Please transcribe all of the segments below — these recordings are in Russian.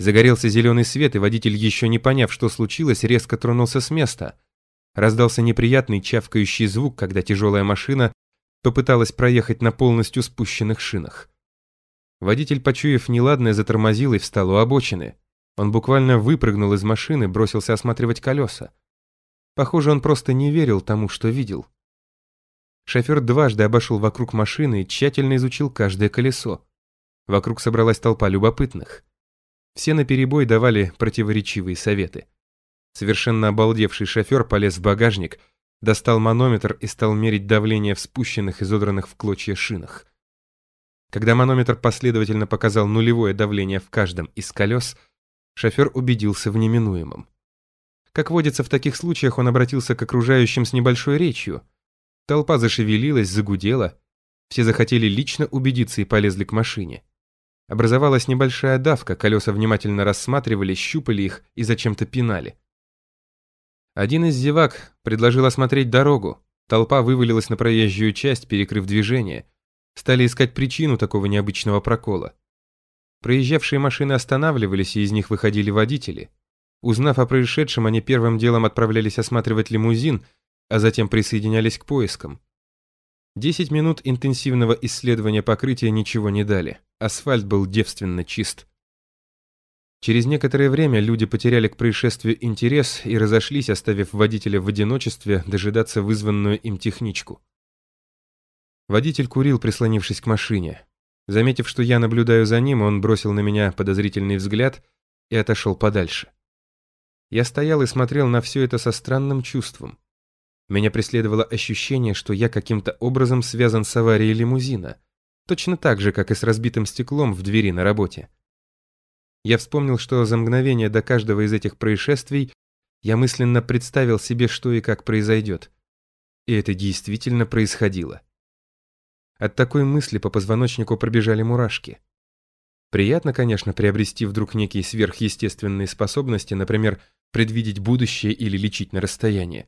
Загорелся зеленый свет, и водитель, еще не поняв, что случилось, резко тронулся с места. Раздался неприятный чавкающий звук, когда тяжелая машина попыталась проехать на полностью спущенных шинах. Водитель, почуяв неладное, затормозил и встал у обочины. Он буквально выпрыгнул из машины, бросился осматривать колеса. Похоже, он просто не верил тому, что видел. Шофер дважды обошел вокруг машины и тщательно изучил каждое колесо. Вокруг собралась толпа любопытных. Все наперебой давали противоречивые советы. Совершенно обалдевший шофер полез в багажник, достал манометр и стал мерить давление в спущенных и изодранных в клочья шинах. Когда манометр последовательно показал нулевое давление в каждом из колес, шофер убедился в неминуемом. Как водится в таких случаях, он обратился к окружающим с небольшой речью. Толпа зашевелилась, загудела. Все захотели лично убедиться и полезли к машине. Образовалась небольшая давка, колеса внимательно рассматривали, щупали их и зачем-то пинали. Один из зевак предложил осмотреть дорогу. Толпа вывалилась на проезжую часть, перекрыв движение. Стали искать причину такого необычного прокола. Проезжавшие машины останавливались, и из них выходили водители. Узнав о происшедшем, они первым делом отправлялись осматривать лимузин, а затем присоединялись к поискам. Десять минут интенсивного исследования покрытия ничего не дали. Асфальт был девственно чист. Через некоторое время люди потеряли к происшествию интерес и разошлись, оставив водителя в одиночестве дожидаться вызванную им техничку. Водитель курил, прислонившись к машине. Заметив, что я наблюдаю за ним, он бросил на меня подозрительный взгляд и отошел подальше. Я стоял и смотрел на все это со странным чувством. Меня преследовало ощущение, что я каким-то образом связан с аварией лимузина, точно так же, как и с разбитым стеклом в двери на работе. Я вспомнил, что за мгновение до каждого из этих происшествий я мысленно представил себе, что и как произойдет. И это действительно происходило. От такой мысли по позвоночнику пробежали мурашки. Приятно, конечно, приобрести вдруг некие сверхъестественные способности, например, предвидеть будущее или лечить на расстоянии.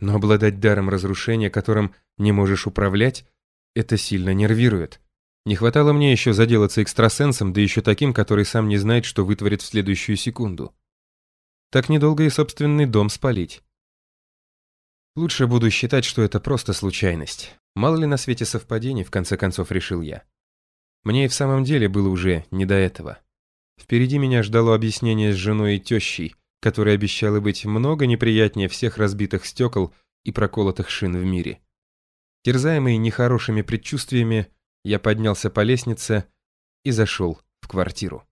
Но обладать даром разрушения, которым не можешь управлять, это сильно нервирует. Не хватало мне еще заделаться экстрасенсом, да еще таким, который сам не знает, что вытворит в следующую секунду. Так недолго и собственный дом спалить. Лучше буду считать, что это просто случайность. Мало ли на свете совпадений, в конце концов, решил я. Мне и в самом деле было уже не до этого. Впереди меня ждало объяснение с женой и тещей, которое обещало быть много неприятнее всех разбитых стекол и проколотых шин в мире. Терзаемый нехорошими предчувствиями, я поднялся по лестнице и зашел в квартиру.